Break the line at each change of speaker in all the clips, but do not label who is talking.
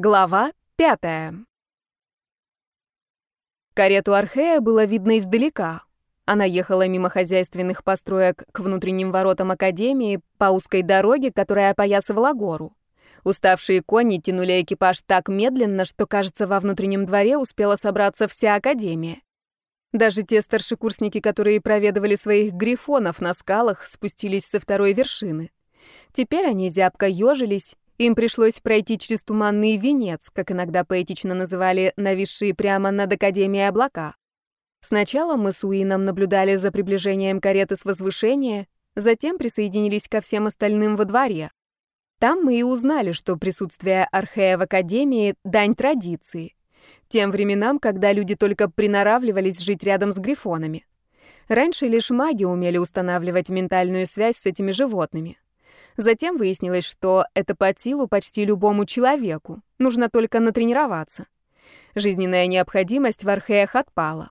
Глава пятая. Карету Архея было видно издалека. Она ехала мимо хозяйственных построек к внутренним воротам Академии по узкой дороге, которая опоясывала гору. Уставшие кони тянули экипаж так медленно, что, кажется, во внутреннем дворе успела собраться вся Академия. Даже те старшекурсники, которые проведывали своих грифонов на скалах, спустились со второй вершины. Теперь они зябко ежились им пришлось пройти через туманный венец, как иногда поэтично называли нависшие прямо над Академией облака. Сначала мы с Уином наблюдали за приближением кареты с возвышения, затем присоединились ко всем остальным во дворе. Там мы и узнали, что присутствие Архея в Академии — дань традиции. Тем временам, когда люди только приноравливались жить рядом с грифонами. Раньше лишь маги умели устанавливать ментальную связь с этими животными. Затем выяснилось, что это под силу почти любому человеку. Нужно только натренироваться. Жизненная необходимость в археях отпала.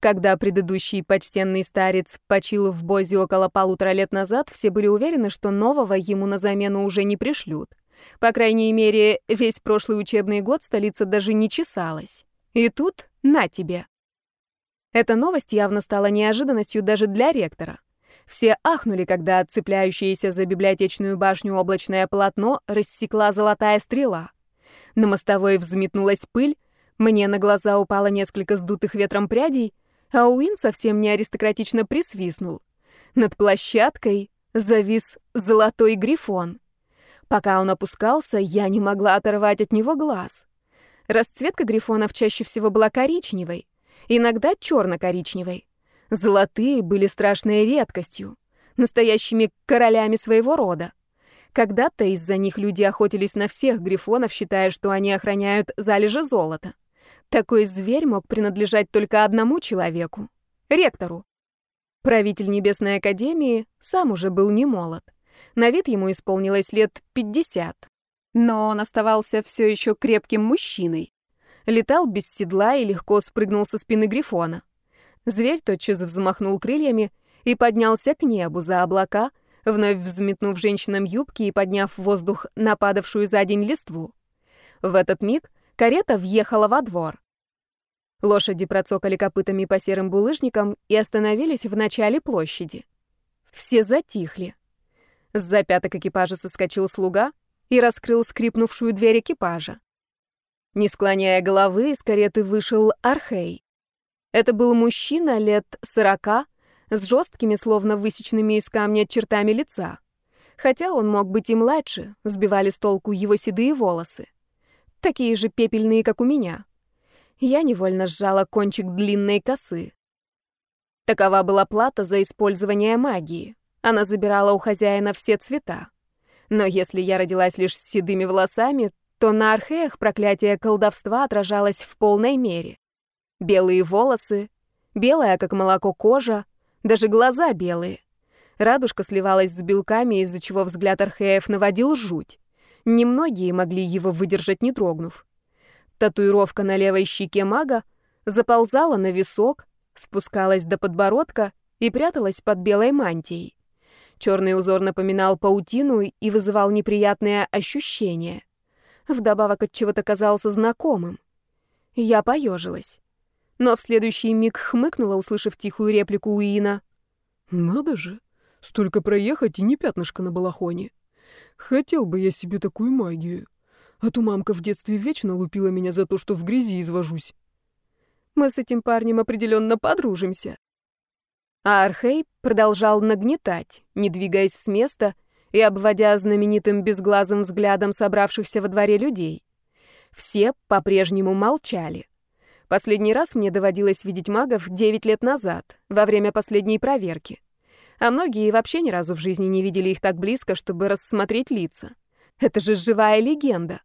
Когда предыдущий почтенный старец почил в Бозе около полутора лет назад, все были уверены, что нового ему на замену уже не пришлют. По крайней мере, весь прошлый учебный год столица даже не чесалась. И тут на тебе. Эта новость явно стала неожиданностью даже для ректора. Все ахнули, когда цепляющееся за библиотечную башню облачное полотно рассекла золотая стрела. На мостовой взметнулась пыль, мне на глаза упало несколько сдутых ветром прядей, а Уин совсем не аристократично присвистнул. Над площадкой завис золотой грифон. Пока он опускался, я не могла оторвать от него глаз. Расцветка грифонов чаще всего была коричневой, иногда черно-коричневой. Золотые были страшной редкостью, настоящими королями своего рода. Когда-то из-за них люди охотились на всех грифонов, считая, что они охраняют залежи золота. Такой зверь мог принадлежать только одному человеку — ректору. Правитель Небесной Академии сам уже был не молод. На вид ему исполнилось лет 50. Но он оставался все еще крепким мужчиной. Летал без седла и легко спрыгнул со спины Грифона. Зверь тотчас взмахнул крыльями и поднялся к небу за облака, вновь взметнув женщинам юбки и подняв в воздух нападавшую за день листву. В этот миг карета въехала во двор. Лошади процокали копытами по серым булыжникам и остановились в начале площади. Все затихли. С запяток экипажа соскочил слуга и раскрыл скрипнувшую дверь экипажа. Не склоняя головы, из кареты вышел Архей. Это был мужчина лет сорока, с жесткими, словно высеченными из камня чертами лица. Хотя он мог быть и младше, сбивали с толку его седые волосы. Такие же пепельные, как у меня. Я невольно сжала кончик длинной косы. Такова была плата за использование магии. Она забирала у хозяина все цвета. Но если я родилась лишь с седыми волосами, то на археях проклятие колдовства отражалось в полной мере. Белые волосы, белая, как молоко, кожа, даже глаза белые. Радужка сливалась с белками, из-за чего взгляд Археев наводил жуть. Немногие могли его выдержать, не дрогнув. Татуировка на левой щеке мага заползала на висок, спускалась до подбородка и пряталась под белой мантией. Черный узор напоминал паутину и вызывал неприятные ощущения. Вдобавок от чего-то казался знакомым. Я поежилась но в следующий миг хмыкнула, услышав тихую реплику Уина.
«Надо же, столько проехать и не пятнышко на балахоне. Хотел бы я себе такую магию. А то мамка в детстве вечно лупила меня за то, что в грязи извожусь».
«Мы с этим парнем определенно подружимся». А Архей продолжал нагнетать, не двигаясь с места и обводя знаменитым безглазым взглядом собравшихся во дворе людей. Все по-прежнему молчали. Последний раз мне доводилось видеть магов 9 лет назад, во время последней проверки. А многие вообще ни разу в жизни не видели их так близко, чтобы рассмотреть лица. Это же живая легенда.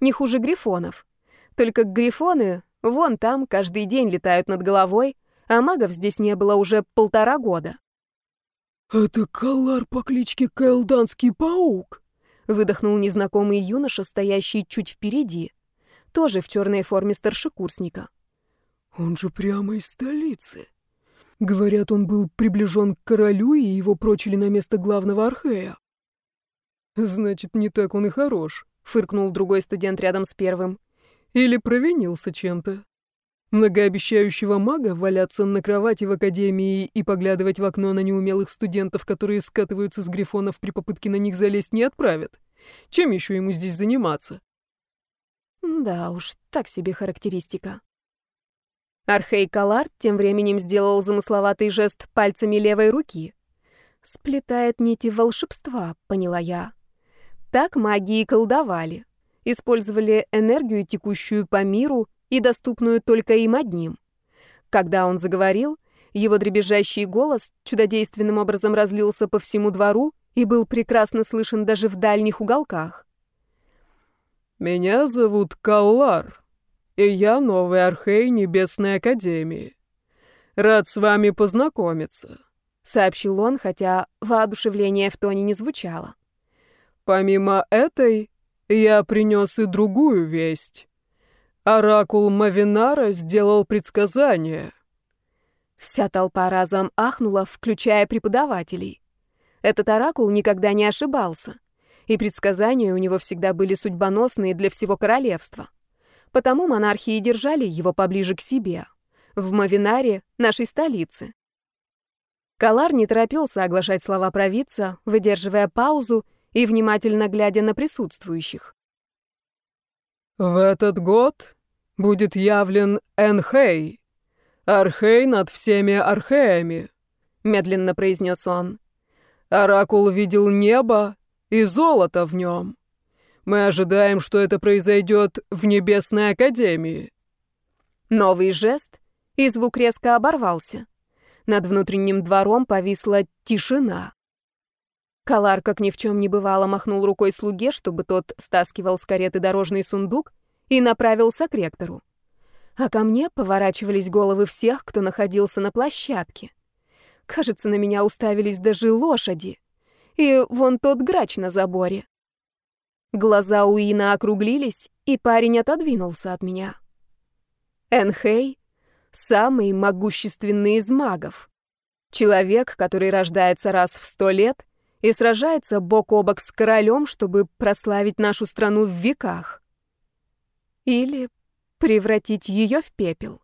Не хуже грифонов. Только грифоны вон там каждый день летают над головой, а магов здесь не было уже полтора года.
«Это Калар по кличке Кэлданский паук», — выдохнул незнакомый юноша, стоящий чуть впереди, тоже в черной форме старшекурсника. Он же прямо из столицы. Говорят, он был приближен к королю, и его прочили на место главного архея. Значит, не так он и хорош,
фыркнул другой студент рядом с первым.
Или провинился чем-то. Многообещающего мага валяться на кровати в академии и поглядывать в окно на неумелых студентов, которые скатываются с грифонов при попытке на них залезть, не отправят. Чем еще ему здесь заниматься?
Да уж, так себе характеристика. Архей Калар тем временем сделал замысловатый жест пальцами левой руки. «Сплетает нити волшебства», — поняла я. Так магии колдовали. Использовали энергию, текущую по миру и доступную только им одним. Когда он заговорил, его дребезжащий голос чудодейственным образом разлился по всему двору и был прекрасно слышен даже в дальних уголках.
«Меня зовут Каллар», и я новый архей Небесной Академии. Рад с вами познакомиться», — сообщил он, хотя воодушевление в тоне не звучало. «Помимо этой, я принес и другую весть. Оракул Мавинара сделал предсказание».
Вся толпа разом ахнула, включая преподавателей. Этот оракул никогда не ошибался, и предсказания у него всегда были судьбоносные для всего королевства. Потому монархи и держали его поближе к себе, в Мавинаре, нашей столице. Калар не торопился оглашать слова провидца, выдерживая паузу и внимательно глядя на присутствующих.
«В этот год будет явлен Энхей, Архей над всеми археями», — медленно произнес он. «Оракул видел небо и золото в нем. Мы ожидаем, что это произойдет в Небесной Академии».
Новый жест, и звук резко оборвался. Над внутренним двором повисла тишина. Калар, как ни в чем не бывало, махнул рукой слуге, чтобы тот стаскивал с кареты дорожный сундук и направился к ректору. А ко мне поворачивались головы всех, кто находился на площадке. Кажется, на меня уставились даже лошади. И вон тот грач на заборе. Глаза Уина округлились, и парень отодвинулся от меня. Энхей — самый могущественный из магов. Человек, который рождается раз в сто лет и сражается бок о бок с королем, чтобы прославить нашу страну в веках. Или превратить ее в пепел.